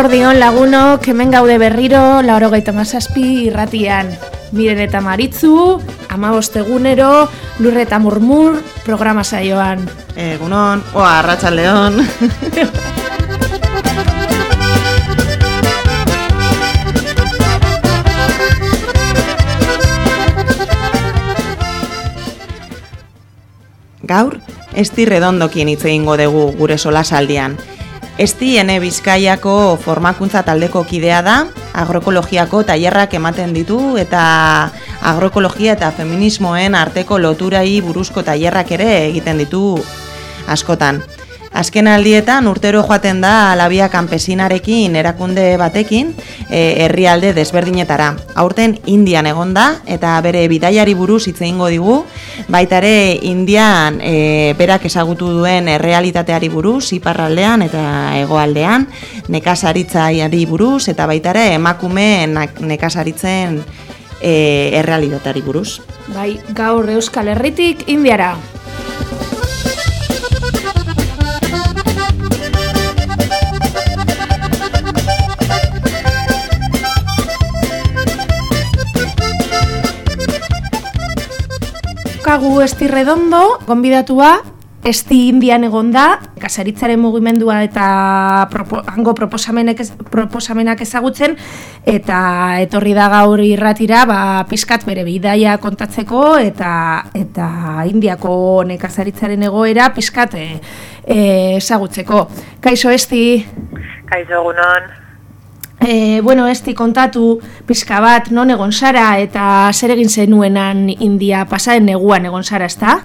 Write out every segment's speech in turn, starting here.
Eguerdion lagunok, hemen gaude berriro, lauro gaita mazazpi irratian. Miren eta maritzu, ama egunero, lurre eta murmur, programa saioan. Egunon, oa, arratxa leon. Gaur, esti redondokien hitz egingo dugu gure solasaldian. Esti ene Bizkaiako formakuntza taldeko kidea da, agroekologiako tailerrak ematen ditu eta agroekologia eta feminismoen arteko loturai buruzko tailerrak ere egiten ditu askotan. Azken aldietan urtero joaten da labia kanpesinarekin erakunde batekin e, herrialde desberdinetara. Aurten Indian egonda eta bere bidaiari buruz hitze eingo digu, baita ere Indian e, berak ezagutu duen errealitateari buruz iparraldean eta hegoaldean, nekazaritzaiari buruz eta baita ere emakume nekazaritzen e, errealitateari buruz. Bai, gaur Euskal Herritik Indiara. Daukagu esti redondo, gonbidatua, esti indian egon da, kasaritzaren mugimendua eta propo, hango proposamenak, proposamenak ezagutzen, eta etorri da gaur irratira, ba, pizkat bere bidaia kontatzeko, eta eta indiako nekazaritzaren egoera pizkat e, ezagutzeko. Kaixo esti? Kaixo egunon. E, bueno, esti kontatu pizka bat non egon zara eta zer egin zenuenan India pasaren neguan egon zara, ezta?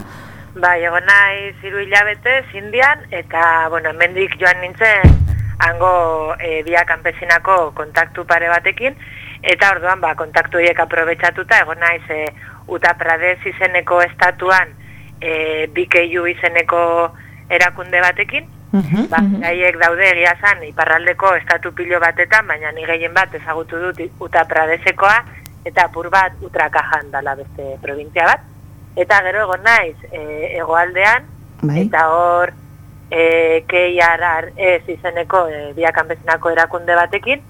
Bai, egon nahi ziru hilabete zindian eta, bueno, mendik joan nintzen hango e, bia kanpesinako kontaktu pare batekin eta orduan, ba, kontaktu horiek aprobetsatuta egon nahi ze Uta Pradez izeneko estatuan e, BKU izeneko erakunde batekin -huh, ba, gaiek daude egia zan, iparraldeko estatu pilo batetan, baina ni gehien bat ezagutu dut uta pradesekoa, eta apur bat utrakajan dala beste provintzia bat. Eta gero egon naiz, e, egoaldean, bai. eta hor, e, keiarar ez izeneko e, biakanbezinako erakunde batekin,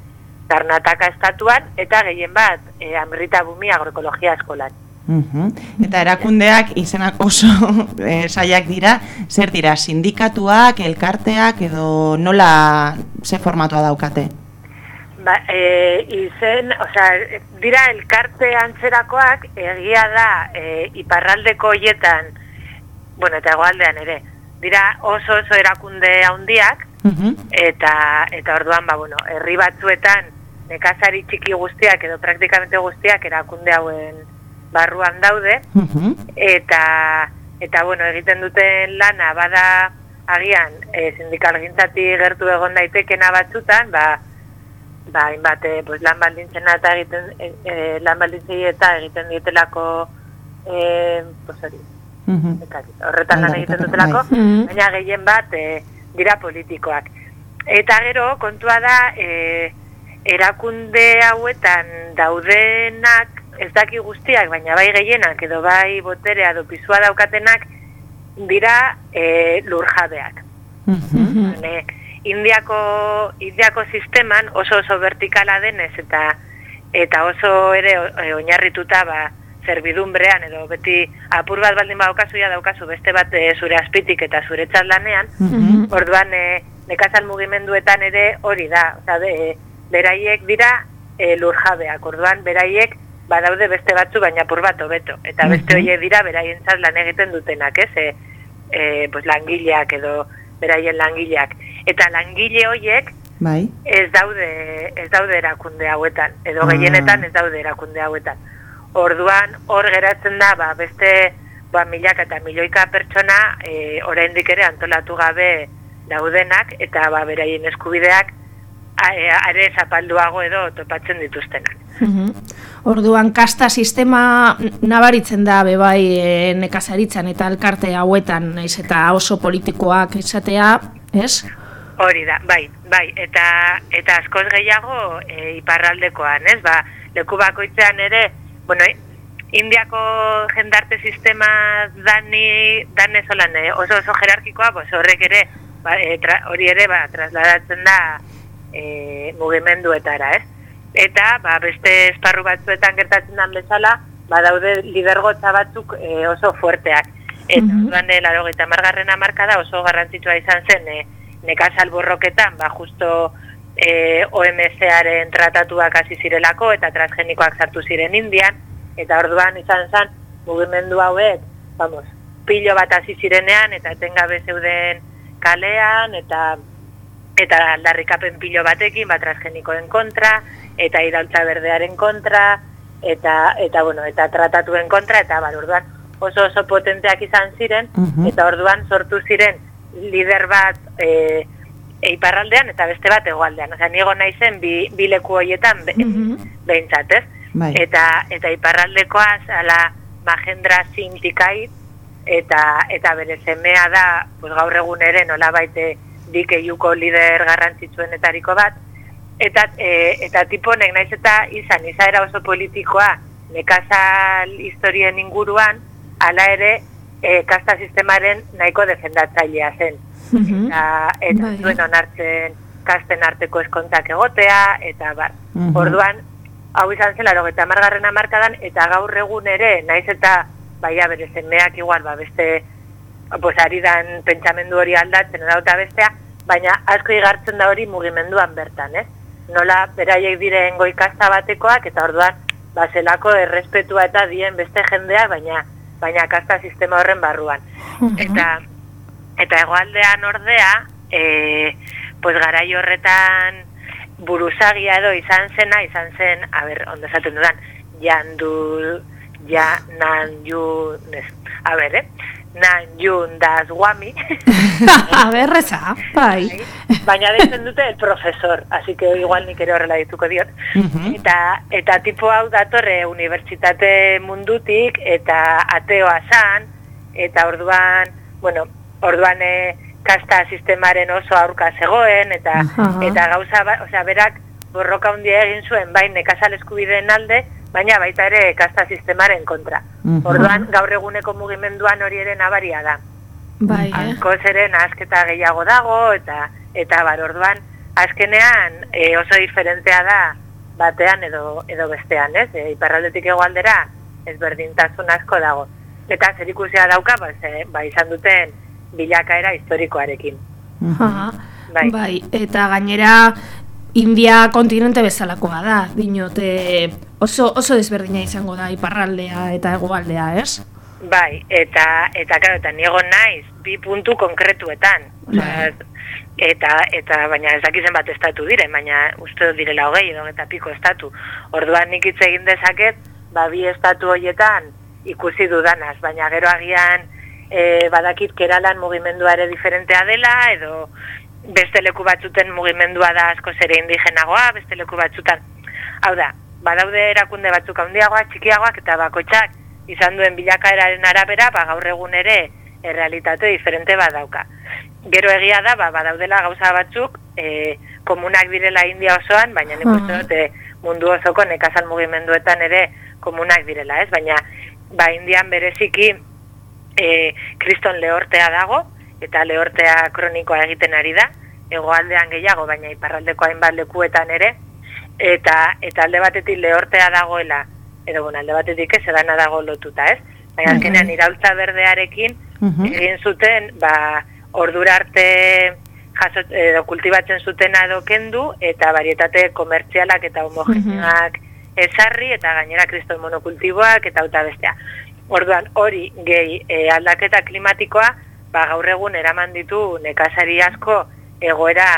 Karnataka estatuan, eta gehien bat, e, Amrita Bumi agroekologia eskolan. Eta erakundeak izenak oso e, saiak dira, zer dira, sindikatuak, elkarteak edo nola ze formatua daukate? Ba, e, izen, osea, dira elkarte antzerakoak egia da e, iparraldeko hoietan, bueno, eta egoaldean ere, dira oso oso erakunde handiak eta eta orduan ba bueno, herri batzuetan nekazari txiki guztiak edo praktikamente guztiak erakunde hauen barruan daude eta eta bueno, egiten duten lana bada agian e, sindikal gintzatik gertu egon daitekena batzutan, ba ba hainbat e, pues lan baldintzena eta egiten e, e, lan baldintzei eta egiten dietelako eh pues hori. Horretan lan egiten dutelako, bai. baina gehien bat e, dira politikoak. Eta gero kontua da e, erakunde hauetan daudenak ez daki guztiak, baina bai gehienak edo bai boterea edo pizua daukatenak dira e, lurjabeak. indiako, indiako sisteman oso oso vertikala denez eta eta oso ere e, oinarrituta ba, zerbidumbrean edo beti apur bat baldin daukazu ja daukazu beste bat e, zure azpitik eta zure txaldanean, orduan e, nekazal mugimenduetan ere hori da, oza, e, beraiek dira e, lurjabeak, orduan beraiek badaude beste batzu baina pur bat hobeto eta beste hoe dira beraientzat lan egiten dutenak, ez? E, e, pues langileak edo beraien langileak eta langile hoiek bai. ez daude ez daude erakunde hauetan edo ah. gehienetan ez daude erakunde hauetan. Orduan hor geratzen da ba, beste ba, milaka eta milioika pertsona e, oraindik ere antolatu gabe daudenak eta ba, beraien eskubideak are zapalduago edo topatzen dituztenak. Orduan kasta sistema nabaritzen da bebai e, nekazaritzan eta elkarte hauetan naiz eta oso politikoak izatea, ez? Hori da, bai, bai, eta eta askoz gehiago e, iparraldekoan, ez? Ba, leku bakoitzean ere, bueno, Indiako jendarte sistema dani, dan oso oso jerarkikoa, pues horrek ere, ba, e, hori ere, ba, trasladatzen da e, mugimenduetara, ez? Eta, ba, beste esparru batzuetan gertatzen den bezala, badaude lidergotza batzuk e, oso fuerteak. Eta, mm -hmm. laro gita margarren amarkada oso garrantzitsua izan zen, e, nekazal borroketan, ba, justo e, OMC-aren tratatuak hasi zirelako eta transgenikoak sartu ziren indian, eta orduan izan zen mugimendu hauek, vamos, pilo bat hasi zirenean eta etengabe zeuden kalean eta eta aldarrikapen pilo batekin, bat transgenikoen kontra, eta irautza berdearen kontra, eta, eta, bueno, eta tratatuen kontra, eta bar, orduan oso oso potenteak izan ziren, eta orduan sortu ziren lider bat e, eiparraldean eta beste bat egoaldean. Osea, nigo naizen bi, bi leku hoietan be, behintzat, ez? Bai. Eta, eta iparraldekoa zala magendra zintikait eta, eta bere zemea da pues, gaur egun ere nola baite dike juko lider garrantzitsuenetariko bat. Eta, e, eta tiponek naiz eta izan, izaera oso politikoa nekazal historien inguruan, hala ere e, kasta sistemaren nahiko defendatzailea zen eta, eta bai. zuen onartzen kasten arteko eskontak egotea, eta bar. Orduan, hau izan zela, eta margarren amarkadan, eta gaur egun ere, naiz eta, baia bere zenmeak igual, ba, beste, pues, ari dan pentsamendu hori aldatzen, eta bestea, baina asko igartzen da hori mugimenduan bertan, ez? Nola, beraiek diren goikasta batekoak, eta orduan, ba, zelako errespetua eta dien beste jendea, baina, baina kasta sistema horren barruan. Eta, Eta egoaldean ordea, e, pues garai horretan buruzagia edo izan zena, izan zen, a ber, ondo esaten dudan, jandu, ja, nan, ju, nes, a ber, eh? Nan, ju, daz, guami. a ber, reza, bai. bai. Baina dezen dute el profesor, así que igual nik ere horrela dituko diot. eta, eta tipo hau datorre unibertsitate mundutik, eta ateoa zan, eta orduan, bueno, orduan e, kasta sistemaren oso aurka zegoen, eta eta gauza, ba, osea, berak borroka handia egin zuen, bain nekazal eskubideen alde, baina baita ere kasta sistemaren kontra. Orduan, gaur eguneko mugimenduan hori ere nabaria da. Bai, eh? Asko zeren asketa gehiago dago, eta eta bar, orduan, azkenean e, oso diferentea da batean edo edo bestean, ez? E, iparraldetik egoaldera ezberdintasun asko dago. Eta zer dauka, ba, ze, ba izan duten bilakaera historikoarekin. bai. bai, eta gainera India kontinente bezalakoa da, dinote oso, oso desberdina izango da iparraldea eta egoaldea, ez? Bai, eta, eta, claro, eta niego naiz, bi puntu konkretuetan. Bai. eta, eta, baina ez dakizen bat estatu dire, baina uste direla hogei edo eta piko estatu. Orduan nik hitz egin dezaket, ba, bi estatu horietan ikusi dudanaz, baina gero agian e, badakit keralan mugimendua ere diferentea dela, edo beste leku batzuten mugimendua da asko zere indigenagoa, beste leku batzutan. Hau da, badaude erakunde batzuk handiagoak, txikiagoak eta bakoitzak izan duen bilakaeraren arabera, ba gaur egun ere errealitate diferente badauka. Gero egia da, ba, badaudela gauza batzuk, e, komunak direla India osoan, baina nik uste dut e, mundu osoko nekazal mugimenduetan ere komunak direla, ez? Baina, ba, Indian bereziki e, kriston lehortea dago, eta lehortea kronikoa egiten ari da, egoaldean gehiago, baina iparraldeko hainbat lekuetan ere, eta, eta alde batetik lehortea dagoela, edo bueno, alde batetik ez edana dago lotuta, ez? Baina mm -hmm. iraultza berdearekin, egin zuten, ba, ordura arte jaso, edo kultibatzen zutena edo kendu, eta varietate komertzialak eta homogeneak ezarri, eta gainera kriston monokultiboak, eta auta bestea. Orduan, hori gehi e, aldaketa klimatikoa, ba, gaur egun eraman ditu nekazari asko egoera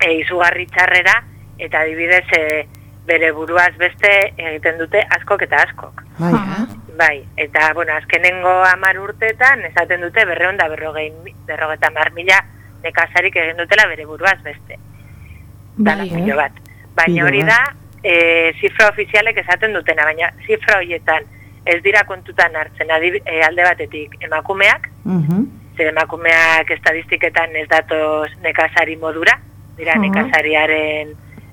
e, izugarri txarrera, eta adibidez e, bere buruaz beste egiten dute askok eta askok. Bai, eh? bai eta, bueno, azkenengo amar urteetan, esaten dute berreon da berrogei, berrogeta mar mila nekazarik egin dutela bere buruaz beste. Bai, eh? bat. Baina hori da, e, zifra ofizialek esaten dutena, baina zifra horietan, ez dira kontutan hartzen adib, e, alde batetik emakumeak, mm ze emakumeak estadistiketan ez datoz nekazari modura, dira nekazariaren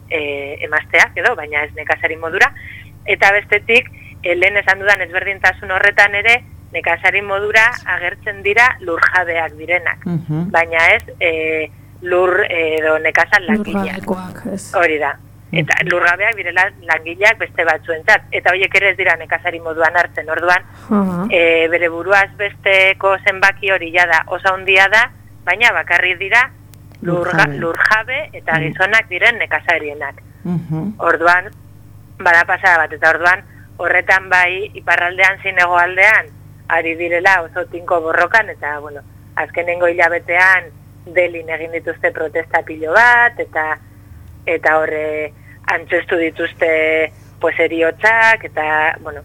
e, emazteak edo, baina ez nekazari modura, eta bestetik, e, lehen esan dudan ezberdintasun horretan ere, nekazari modura agertzen dira lurjabeak direnak, baina ez e, lur edo nekazan ez. Hori da. Eta lurgabeak direla langileak beste batzuentzat. Eta horiek ere ez dira nekazari moduan hartzen. Orduan, Aha. e, bere buruaz besteko zenbaki hori jada oso handia da, baina bakarri dira lurga, Lurjabe. eta Mm. gizonak diren nekazarienak. Mhm. Orduan, bada pasada bat, eta orduan, horretan bai, iparraldean zinego aldean, ari direla oso tinko borrokan, eta, bueno, azkenengo hilabetean, delin egin dituzte protesta pilo bat, eta eta horre antzestu dituzte pues eriotzak, eta, bueno,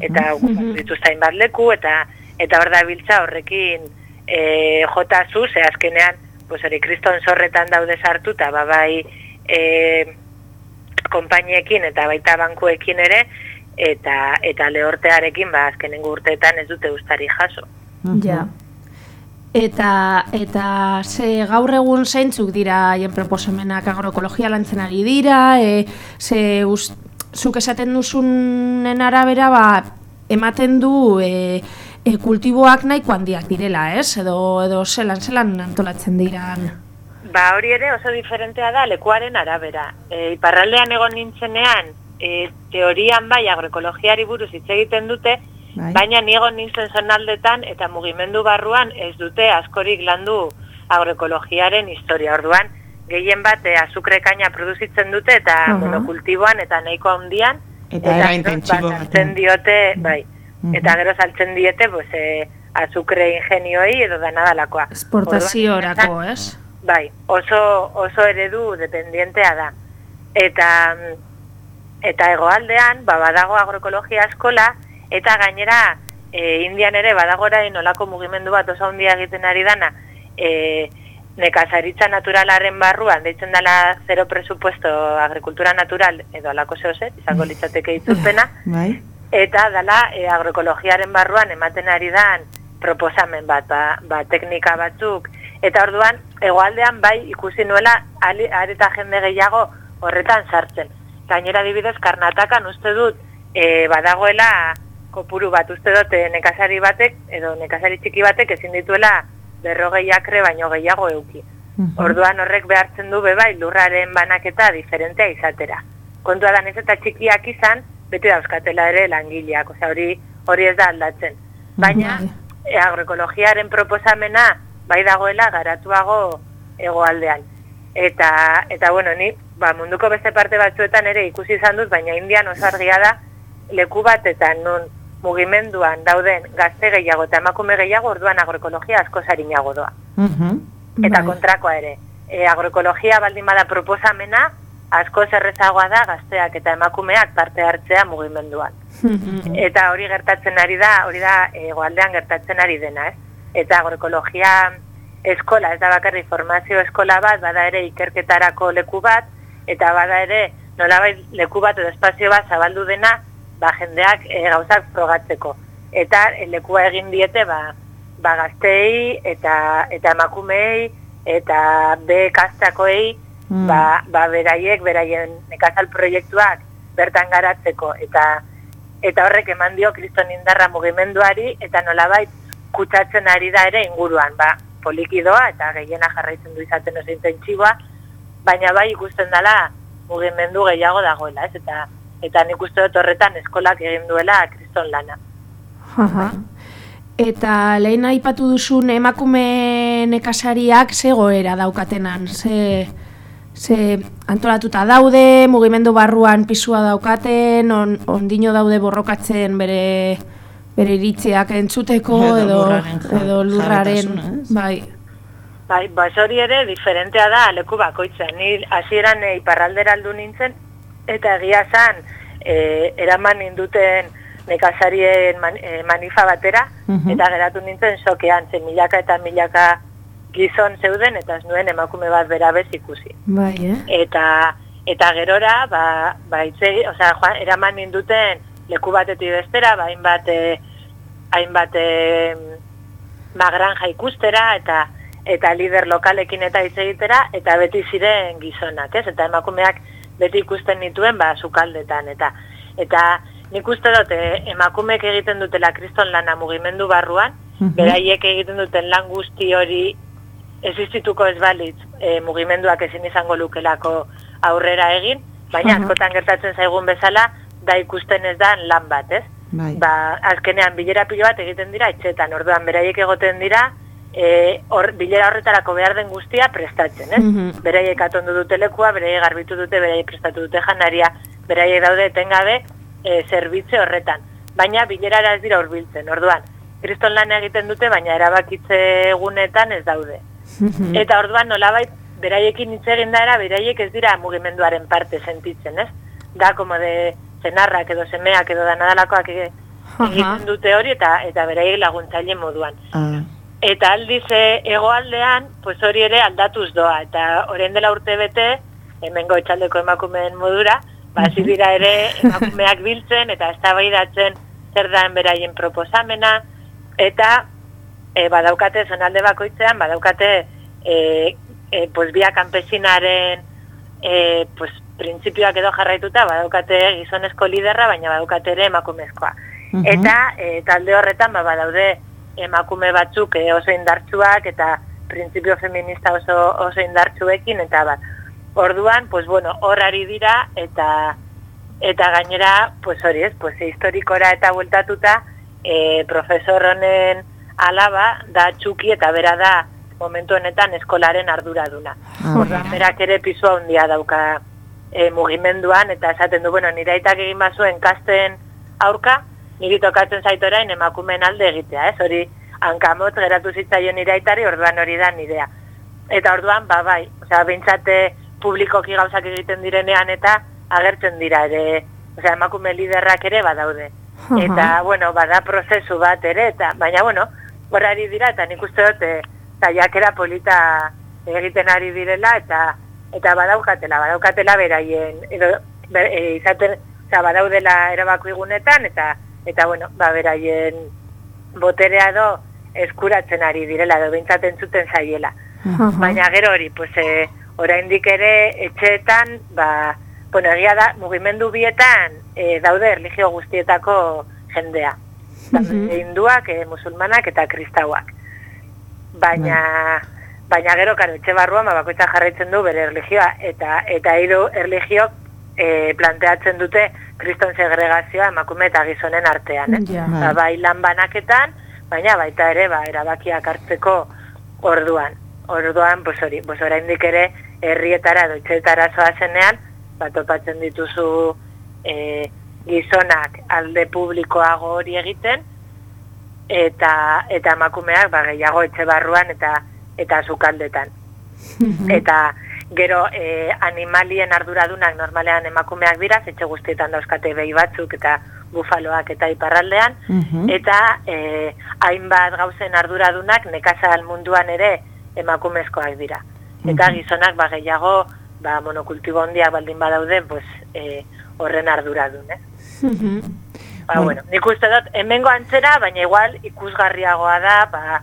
eta okupatu dituzte hainbat leku, eta eta hor da biltza horrekin e, jota zu, ze azkenean, pues hori kriston zorretan daude sartuta, ba bai e, konpainiekin eta baita bankuekin ere, eta eta lehortearekin ba azkenengo urteetan ez dute ustari jaso. Ja. Eta, eta ze gaur egun zeintzuk dira haien proposamenak agroekologia lantzen ari dira, e, ze us, zuk esaten duzunen arabera ba, ematen du e, e, kultiboak nahiko handiak direla, ez? Edo, edo zelan, zelan antolatzen diran. Ba hori ere oso diferentea da lekuaren arabera. E, iparraldean egon nintzenean, e, teorian bai agroekologiari buruz hitz egiten dute, Bai. baina ni egon nintzen zonaldetan eta mugimendu barruan ez dute askorik landu agroekologiaren historia. Orduan, gehien bat e, azukre kaina produzitzen dute eta Aha. monokultiboan eta nahiko handian. Eta gero, ba, batean. saltzen diote, bai, Mhm. eta gero saltzen diete, pues, e, azukre ingenioi edo danadalakoa. Esportaziorako, ez? Bai, oso, oso eredu dependientea da. Eta, eta egoaldean, ba, badago agroekologia eskola, eta gainera, e, indian ere badagora nolako mugimendu bat oso handia egiten ari dana, e, nekazaritza naturalaren barruan, deitzen dela zero presupuesto agrikultura natural, edo alako zehoset, izango litzateke itzulpena, Bai. eta dala e, agroekologiaren barruan ematen ari dan proposamen bat, ba, ba, teknika batzuk, eta orduan hegoaldean bai ikusi nuela ali- areta jende gehiago horretan sartzen. Gainera adibidez karnatakan uste dut e, badagoela kopuru bat uste dut e, nekazari batek edo nekazari txiki batek ezin dituela berrogei akre baino gehiago euki. Mhm. Orduan horrek behartzen du bebai lurraren banaketa diferentea izatera. Kontua da nez eta txikiak izan, beti dauzkatela ere langileak, osea hori hori ez da aldatzen. Baina Bai. e, agroekologiaren proposamena bai dagoela garatuago hegoaldean. Eta eta bueno, ni ba, munduko beste parte batzuetan ere ikusi izan dut, baina Indian oso argia da leku batetan nun mugimenduan dauden gazte gehiago eta emakume gehiago orduan agroekologia asko sarinago doa. Mhm. Eta Bai. kontrakoa ere, e, agroekologia baldin bada proposamena, asko zerrezagoa da gazteak eta emakumeak parte hartzea mugimenduan. Eta hori gertatzen ari da, hori da egoaldean gertatzen ari dena, ez? Eta agroekologia eskola, ez da bakarri formazio eskola bat, bada ere ikerketarako leku bat, eta bada ere nolabait leku bat edo espazio bat zabaldu dena, ba jendeak e, gauzak frogatzeko. Eta e, lekua egin diete, ba, ba gaztei eta eta emakumeei eta be kastakoei Mm. ba, ba beraiek beraien nekazal proiektuak bertan garatzeko eta eta horrek eman dio kriston indarra mugimenduari eta nolabait kutsatzen ari da ere inguruan, ba, polikidoa eta gehiena jarraitzen du izaten oso intentsiboa, baina bai ikusten dela mugimendu gehiago dagoela, ez? Eta eta nik uste dut horretan eskolak egin duela kriston lana. Aha. Eta lehen aipatu duzun emakume nekazariak ze goera daukatenan, ze, ze antolatuta daude, mugimendu barruan pisua daukaten, on, ondino daude borrokatzen bere bere iritziak entzuteko Edo edo lurraren bai. Bai, bas hori ere diferentea da leku bakoitzean. Ni hasieran e, iparraldera aldu nintzen eta egia zan e, eraman ninduten nekazarien man, e, manifa batera Mhm. eta geratu nintzen sokean, ze milaka eta milaka gizon zeuden eta ez nuen emakume bat berabez ikusi. Bai, eh? Eta eta gerora, ba, ba itze, osea, joan, eraman ninduten leku batetik bestera, ba, hainbat, e, hainbat e, ba, granja ikustera, eta eta lider lokalekin eta hitz egitera, eta beti ziren gizonak, ez? Eta emakumeak beti ikusten nituen, ba, sukaldetan, eta eta nik uste dut, e, emakumeek egiten dutela kriston lana mugimendu barruan, Mhm. beraiek egiten duten lan guzti hori existituko ez balitz e, mugimenduak ezin izango lukelako aurrera egin, baina Aha. askotan gertatzen zaigun bezala, da ikusten ez da lan bat, ez? Bai. Ba, azkenean bilera pilo bat egiten dira etxetan, orduan beraiek egoten dira, e, hor, bilera horretarako behar den guztia prestatzen, ez? Mhm. Beraiek atondu dute lekua, beraiek garbitu dute, beraiek prestatu dute janaria, beraiek daude etengabe e, zerbitze horretan. Baina bilerara ez dira hurbiltzen, orduan, kriston lan egiten dute, baina erabakitze egunetan ez daude. Mhm. Eta orduan nolabait beraiekin hitz egin da era, beraiek ez dira mugimenduaren parte sentitzen, ez? Da como de zenarrak edo semeak edo danadalakoak egiten dute hori eta eta beraiek laguntzaile moduan. Ah, Eta aldiz e, hegoaldean, pues hori ere aldatuz doa. Eta orain dela urte bete, hemengo etxaldeko emakumeen modura, ba, dira ere emakumeak biltzen eta eztabaidatzen zer daen beraien proposamena, eta e, badaukate zonalde bakoitzean, badaukate e, e, pues, bia kanpesinaren e, pues, printzipioak edo jarraituta, badaukate gizonezko liderra, baina badaukate ere emakumezkoa. Eta e, talde horretan ba, badaude emakume batzuk e, oso indartsuak eta printzipio feminista oso, oso indartsuekin eta bat. Orduan, pues bueno, hor ari dira eta eta gainera, pues hori ez, pues historikora eta bueltatuta, e, profesor honen alaba da txuki eta bera da momentu honetan eskolaren arduraduna. Ah, Orduan, berak ere pisua handia dauka e, mugimenduan eta esaten du, bueno, nire aitak egin bazuen kasten aurka, niri tokatzen zait orain emakumeen alde egitea, ez? Hori hankamot geratu zitzaion nire aitari, orduan hori da nirea. Eta orduan, ba bai, osea, behintzate publikoki gauzak egiten direnean eta agertzen dira ere, osea, emakume liderrak ere badaude. Aha. Eta, bueno, bada prozesu bat ere, eta, baina, bueno, hor ari dira, eta nik uste dut, e, saiakera polita egiten ari direla, eta eta badaukatela, badaukatela beraien, edo, e, izaten, osea, badaudela erabako igunetan, eta, eta, bueno, ba, beraien boterea edo eskuratzen ari direla, edo beintzaten zuten zaiela. Aha. Baina gero hori, pues, e, oraindik ere etxeetan, ba, bueno, egia da, mugimendu bietan e, daude erlijio guztietako jendea. Daude Mhm. hinduak, e, musulmanak eta kristauak. Baina, baina gero, karo, etxe barruan, ba, bakoitza jarraitzen du bere erlijioa, eta eta hiru erlijiok e, planteatzen dute kriston segregazioa emakume eta gizonen artean, eh? Ja. Ba, bai lan banaketan, baina baita ere ba, erabakiak hartzeko orduan. Orduan, pues hori, pues oraindik ere herrietara edo etxeetara zoazenean, ba, topatzen dituzu e, gizonak alde publikoago hori egiten, eta eta emakumeak ba, gehiago etxe barruan eta eta sukaldetan. Mhm. Eta gero e, animalien arduradunak normalean emakumeak dira, etxe guztietan dauzkate behi batzuk eta bufaloak eta iparraldean, mhm. eta e, hainbat gauzen arduradunak nekazal munduan ere emakumezkoak dira. Eta Mhm. gizonak ba, gehiago ba, monokultibo handiak baldin badaude, pues, e, horren arduradun, eh? Mhm. Ba, Bueno. bueno, nik uste dut, hemengo antzera, baina igual ikusgarriagoa da, ba,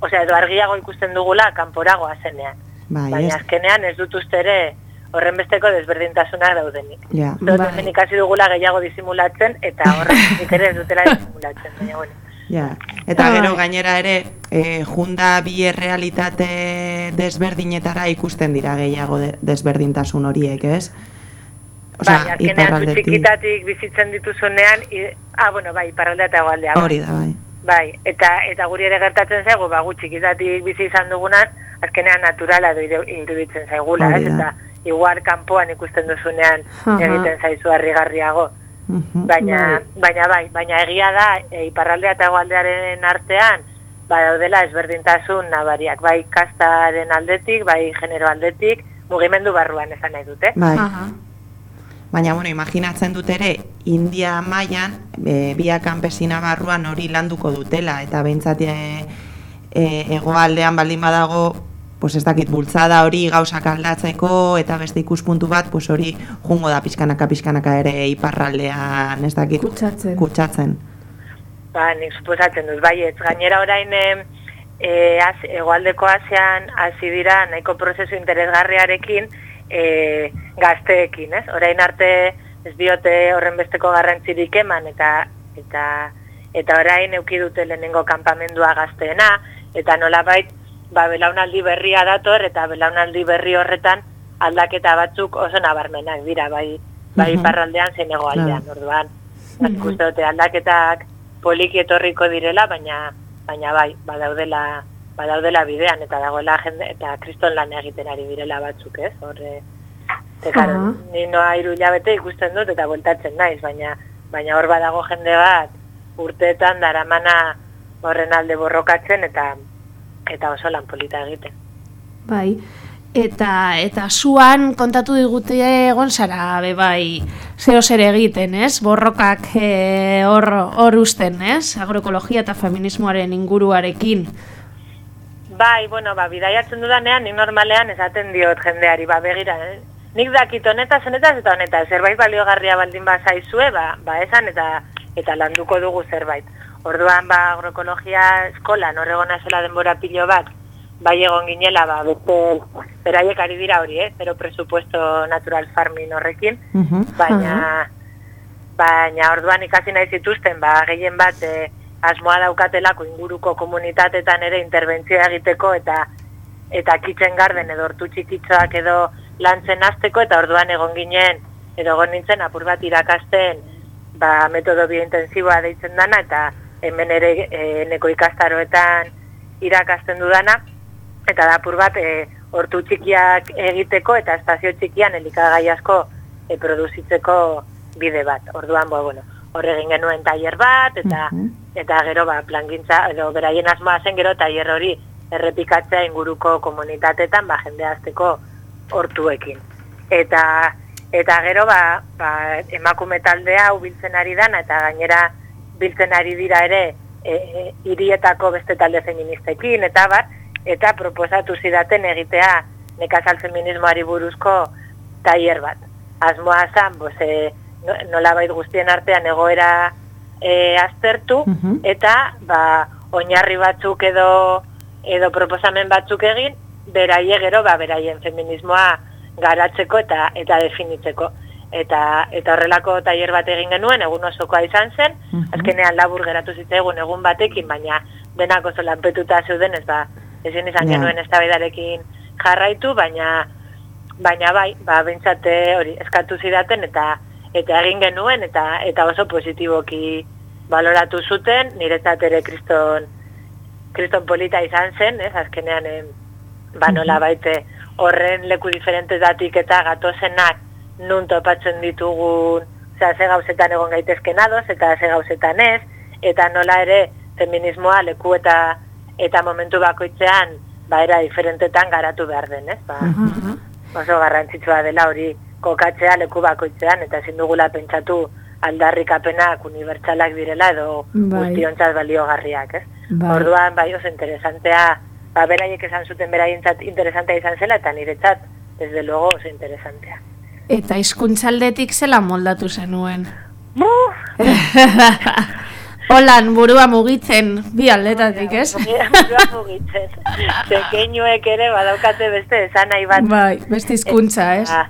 osea, edo argiago ikusten dugula kanporagoa zenean. Bai, baina ez, azkenean ez dut uste ere horren besteko desberdintasunak daudenik. ja. Dut Bai. hemen ikasi dugula gehiago disimulatzen, eta horren ere ez dutela disimulatzen, baina bueno. Ja, eta Bai. gero gainera ere, e, junda bi errealitate desberdinetara ikusten dira gehiago de, desberdintasun horiek, ez? bai, azkenean txikitatik bizitzen dituzunean, i, ah, bueno, bai, iparraldea eta egoaldea. bai. Hori da, bai. Bai, eta eta guri ere gertatzen zaigu, ba, gu txikitatik bizi izan dugunan, azkenean naturala iru- iruditzen zaigula, Hori ez? Eta igual kanpoan ikusten duzunean Aha. egiten zaizu harrigarriago. Mhm. Baina, baina bai, baina egia da, e, iparraldea eta egoaldearen artean, ba, daudela ezberdintasun nabariak, bai kastaren aldetik, bai genero aldetik, mugimendu barruan esan nahi dute. Bai. Aha. Baina, bueno, imaginatzen dut ere, India mailan e, biak kanpesina barruan hori landuko dutela, eta behintzat e, e, hegoaldean baldin badago, pues ez dakit, bultzada hori gauzak aldatzeko, eta beste ikuspuntu bat, pues hori jungo da pixkanaka pixkanaka ere iparraldean, ez dakit, Kutsatzen. kutsatzen. Ba, nik suposatzen dut, bai, ez gainera orain e, e, az, egoaldeko asean hasi dira nahiko prozesu interesgarriarekin e, gazteekin, ez? Orain arte ez diote horren besteko garrantzirik eman eta eta eta orain euki dute lehenengo kanpamendua gazteena eta nolabait ba, belaunaldi berria dator, eta belaunaldi berri horretan aldaketa batzuk oso nabarmenak dira, bai, bai iparraldean zein aldean, orduan. Ba, ikuste dute aldaketak poliki etorriko direla, baina baina bai, badaudela badaudela bidean eta dagoela jende eta kriston lan egiten ari direla batzuk, ez? Horre Eta, claro, Aha. ni noa hiru hilabete ikusten dut eta bueltatzen naiz, baina baina hor badago jende bat urteetan daramana horren alde borrokatzen eta eta oso lan polita egiten. Bai. Eta eta zuan kontatu digute egon zara be bai zeo zer egiten, ez? Borrokak eh, hor hor usten, ez? Agroekologia eta feminismoaren inguruarekin. Bai, bueno, ba, bidaiatzen dudanean, nik normalean esaten diot jendeari, ba, begira, eh? nik dakit honetaz, honetaz eta honetaz, zerbait baliogarria baldin bazaizue, ba, ba esan eta eta landuko dugu zerbait. Orduan, ba, agroekologia eskolan, horregona zela denbora pilo bat, bai egon ginela, ba, beste, beraiek ari dira hori, eh? Pero presupuesto natural farming horrekin, Mhm. baina baina orduan ikasi nahi zituzten, ba, gehien bat e, asmoa daukatelako inguruko komunitatetan ere interbentzioa egiteko eta eta kitchen garden edo hortu txikitzoak edo lantzen hasteko eta orduan egon ginen edo egon nintzen apur bat irakasten ba, metodo biointensiboa deitzen dana eta hemen ere e, neko ikastaroetan irakasten dudana eta da apur bat e, hortu txikiak egiteko eta estazio txikian elikagai asko e, produzitzeko bide bat. Orduan, bo, bueno, horre egin genuen tailer bat, eta Mhm. eta gero ba, plangintza, edo beraien asmoa zen gero tailer hori errepikatzea inguruko komunitatetan ba, jende azteko hortuekin. Eta eta gero ba, ba, emakume taldea hau biltzen ari dana eta gainera biltzen ari dira ere e, e, hirietako beste talde feministekin eta bar, eta proposatu zidaten egitea nekazal feminismoari buruzko tailer bat. Asmoa zan, bos, e, no- nolabait guztien artean egoera e, aztertu, Mhm. eta ba, oinarri batzuk edo edo proposamen batzuk egin, beraie gero, ba, beraien feminismoa garatzeko eta eta definitzeko. Eta, eta horrelako tailer bat egin genuen, egun osokoa izan zen, Mhm. azkenean labur geratu zitzaigun egun batekin, baina denak oso lanpetuta zeuden, ez ba, ezin izan Ja. genuen eztabaidarekin jarraitu, baina baina bai, ba, bentsate hori eskatu zidaten eta eta egin genuen eta eta oso positiboki baloratu zuten, niretzat ere kriston kriston polita izan zen, ez, azkenean em, ba nola baite horren leku diferentetatik eta gatozenak nun topatzen ditugun, osea, ze gauzetan egon gaitezken ados eta ze gauzetan ez, eta nola ere feminismoa leku eta eta momentu bakoitzean ba era diferentetan garatu behar den, ez? Ba, Aha. oso garrantzitsua dela hori kokatzea leku bakoitzean eta ezin dugula pentsatu aldarrikapenak unibertsalak direla edo Bai. guztiontzat baliogarriak, ez? Bai. Orduan bai oso interesantea, ba beraiek esan zuten beraientzat interesantea izan zela eta niretzat desde luego oso interesantea. Eta hizkuntzaldetik zela moldatu zenuen. Buf! Holan burua mugitzen bi aldetatik, ez? Burua mugitzen. Pequeñuek ere badaukate beste esan nahi bat Bai, beste hizkuntza, ez? Eta,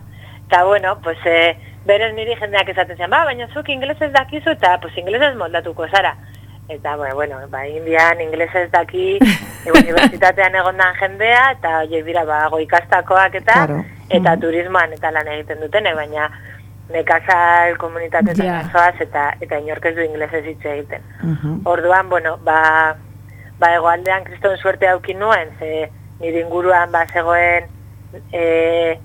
eta bueno, pues, eh, beren niri jendeak esaten zen, ba, baina zuk inglesez dakizu eta pues, inglesez moldatuko zara. Eta, bueno, bueno ba, indian inglesez daki unibertsitatean egondan jendea, eta oie dira, ba, goikastakoak eta, Claro. eta Mhm. turismoan eta lan egiten dutene, baina nekazal komunitatetan Ja. yeah. eta, eta inork ez du inglesez hitz egiten. Mhm. Orduan, bueno, ba, ba egoaldean kriston suerte auki nuen, ze nire inguruan ba zegoen e,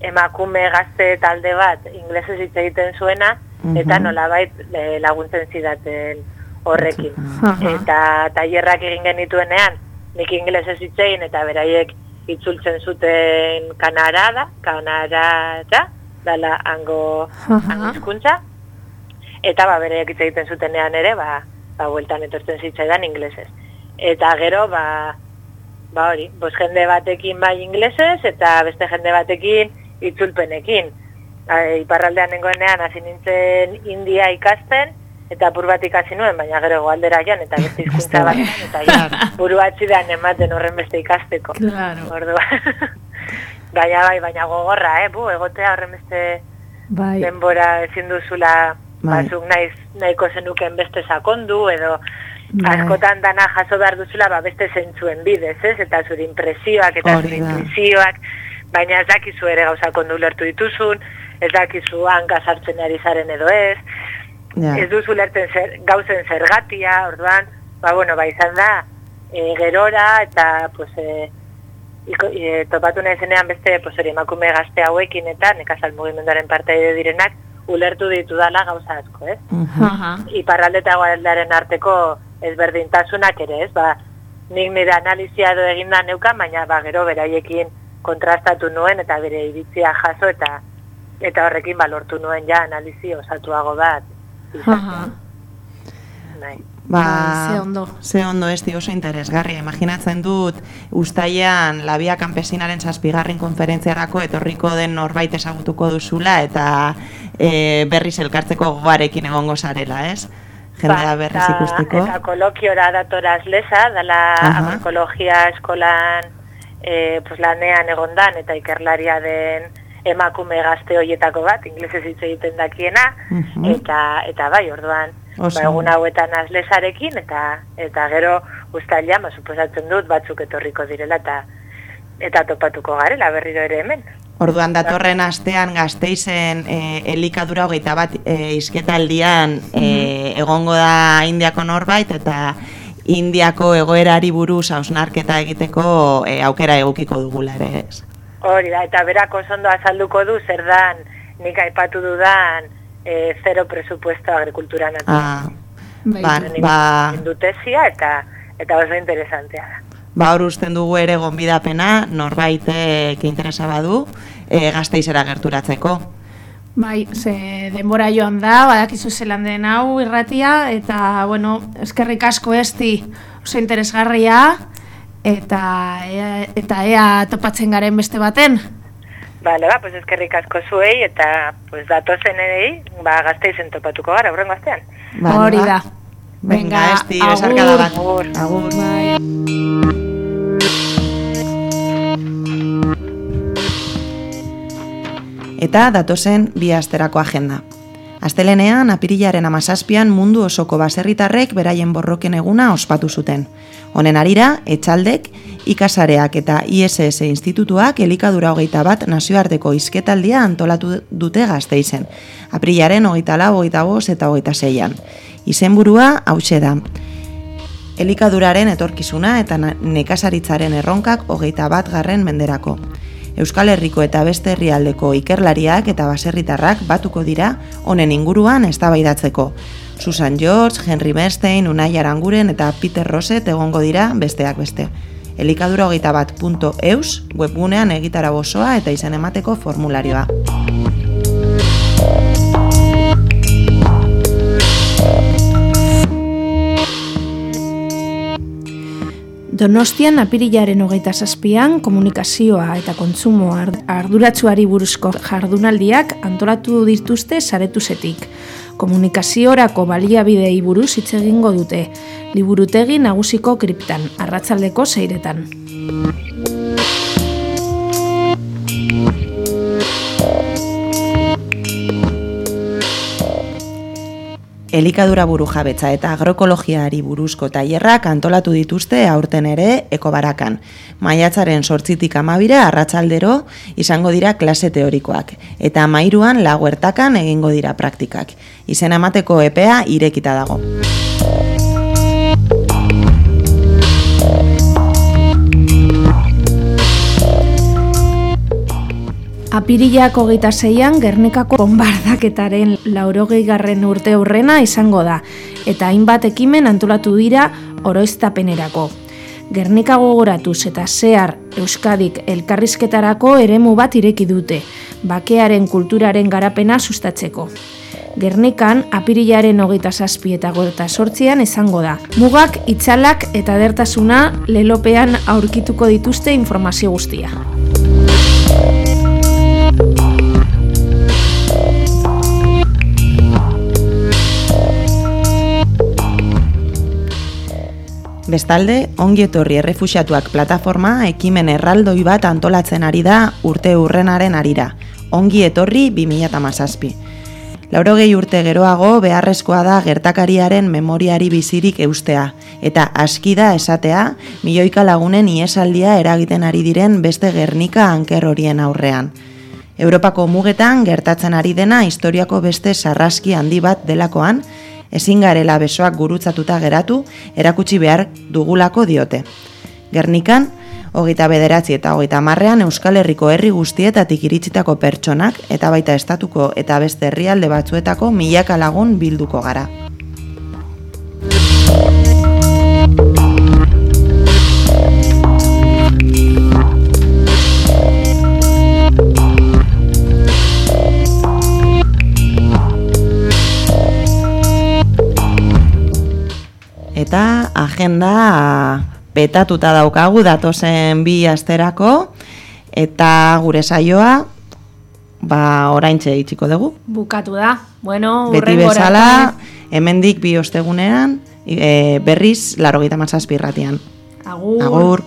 emakume gazte talde bat inglesez hitz egiten zuena, eta Mhm. nolabait e, laguntzen zidaten horrekin. Eta tailerrak egin genituenean, nik inglesez hitz egin eta beraiek itzultzen zuten kanarada, kanarada, dala hango, hango hizkuntza, eta ba bereek hitz egiten zutenean ere, ba, ba bueltan etortzen zitzaidan inglesez. Eta gero, ba, ba hori, bos jende batekin bai inglesez, eta beste jende batekin itzulpenekin. E, iparraldean nengoenean hasi nintzen India ikasten, eta apur bat ikasi nuen, baina gero goaldera joan, eta beste hizkuntza bat, eta ja, buru atzidean ematen horren beste ikasteko. Claro. Orduan. Baina bai, baina gogorra, eh, bu, egotea horren beste Bai. denbora ezin duzula Bai. batzuk naiz nahiko zenuken beste sakondu edo Bai. askotan dana jaso behar duzula ba, beste zentzuen bidez, ez? Eta zure impresioak eta zure intuizioak, baina ez dakizu ere gauzak ondo ulertu dituzun, ez dakizu hanka sartzen ari zaren edo ez, Ja. ez duzu ulertzen zer, gauzen zergatia, orduan, ba, bueno, ba, izan da, e, gerora eta, pues, e, iko, e, topatu nahi zenean beste, pues, hori emakume gazte hauekin eta nekazal mugimenduaren partaide direnak, ulertu ditudala gauza asko, ez? Aha. iparralde eta guaraldaren arteko ezberdintasunak ere, ez? Ba, nik nire analizia edo eginda neukan, baina ba, gero beraiekin kontrastatu nuen eta bere iritzia jaso eta eta horrekin balortu nuen ja analizi osatuago bat. Aha. Bai. Ba, Bai, ze ondo. Ze ondo ez oso interesgarria. Imaginatzen dut, ustaian labia kanpesinaren zazpigarrin konferentziarako etorriko den norbait ezagutuko duzula eta e, berriz elkartzeko gogarekin egongo zarela, ez? Jendea berriz Ba, eta- ikusteko. Eta kolokiora datoraz leza, dala Aha. agroekologia eskolan e, pues, lanean egondan eta ikerlaria den emakume gazte hoietako bat, inglesez hitz egiten dakiena, Mhm. eta eta bai, orduan, Oso. ba, egun hauetan azlesarekin, eta eta gero ustailan, ba, suposatzen dut, batzuk etorriko direla, eta eta topatuko garela berriro ere hemen. Orduan datorren astean gazteizen e, elikadura hogeita bat e, izketaldian e, egongo da Indiako norbait eta Indiako egoerari buruz hausnarketa egiteko e, aukera egukiko dugula ere ez. Hori da, eta berako ondo azalduko du, zer dan, nik aipatu dudan, e, zero presupuesto agrikulturan Ah, Bai. ba, ba, dutesia eta eta oso interesantea da. ba hor usten dugu ere gonbidapena norbaitek interesa badu e, gazteizera gerturatzeko. Bai, ze denbora joan da, badakizu zelan den hau irratia, eta, bueno, eskerrik asko esti oso interesgarria, eta ea, eta ea topatzen garen beste baten. Bale, ba, pues eskerrik asko zuei eta pues datozen edei, ba, gazteizen topatuko gara, horrengo astean. Vale, Hori ba. da. Venga, esti, agur. besarkada bat. Agur. Agur. Bai. Eta datozen bi asterako agenda. Astelenean, apirilaren amazazpian mundu osoko baserritarrek beraien borroken eguna ospatu zuten. Honen arira, etxaldek, ikasareak eta ISS institutuak elikadura hogeita bat nazioarteko izketaldia antolatu dute gazteizen. Aprilaren hogeita lau, hogeita bost eta hogeita zeian. Izenburua hause da. Elikaduraren etorkizuna eta nekazaritzaren erronkak hogeita bat garren menderako. Euskal Herriko eta beste herrialdeko ikerlariak eta baserritarrak batuko dira honen inguruan eztabaidatzeko. Susan George, Henry Bernstein, Unai Aranguren eta Peter Roset egongo dira besteak beste. Elikadura hogeita bat eus, webgunean egitara bosoa eta izan emateko formularioa. Donostian apirilaren hogeita zazpian komunikazioa eta kontsumo ard- arduratsuari buruzko jardunaldiak antolatu dituzte saretuzetik. Komunikaziorako baliabidei buruz hitz egingo dute, liburutegi nagusiko kriptan, arratzaldeko zeiretan. Elikadura buru jabetza eta agroekologiari buruzko tailerrak antolatu dituzte aurten ere ekobarakan. Maiatzaren sortzitik amabira arratsaldero izango dira klase teorikoak, eta amairuan laguertakan egingo dira praktikak. Izen emateko epea irekita dago. Apirilak hogeita zeian Gernikako bombardaketaren laurogei garren urte hurrena izango da, eta hainbat ekimen antolatu dira oroiztapenerako. Gernika gogoratuz eta zehar Euskadik elkarrizketarako eremu bat ireki dute, bakearen kulturaren garapena sustatzeko. Gernikan apirilaren hogeita zazpi eta goeta sortzian izango da. Mugak, itzalak eta dertasuna lelopean aurkituko dituzte informazio guztia. Bestalde, ongi etorri errefuxiatuak plataforma ekimen erraldoi bat antolatzen ari da urte urrenaren arira. Ongi etorri 2017. Laurogei urte geroago beharrezkoa da gertakariaren memoriari bizirik eustea, eta askida esatea milioika lagunen iesaldia eragiten ari diren beste gernika anker horien aurrean. Europako mugetan gertatzen ari dena historiako beste sarraski handi bat delakoan, ezin garela besoak gurutzatuta geratu erakutsi behar dugulako diote. Gernikan, hogeita bederatzi eta hogeita marrean Euskal Herriko herri guztietatik iritsitako pertsonak eta baita estatuko eta beste herrialde batzuetako milaka lagun bilduko gara. Eta agenda petatuta daukagu datozen bi asterako eta gure saioa ba oraintxe itxiko dugu. Bukatu da. Bueno, Beti bezala hemendik bi ostegunean e, berriz 97 irratian. Agur. Agur.